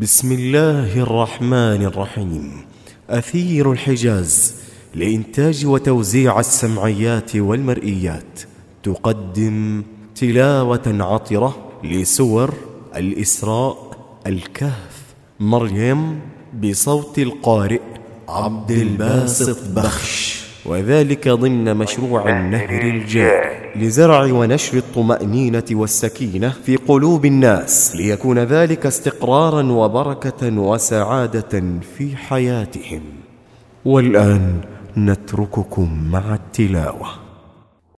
بسم الله الرحمن الرحيم أثير الحجاز لإنتاج وتوزيع السمعيات والمرئيات تقدم تلاوة عطرة لسور الإسراء الكهف مريم بصوت القارئ عبد الباسط بخش وذلك ضمن مشروع النهر الجاري لزرع ونشر الطمأنينة والسكينة في قلوب الناس ليكون ذلك استقرارا وبركة وسعادة في حياتهم. والآن نترككم مع التلاوة.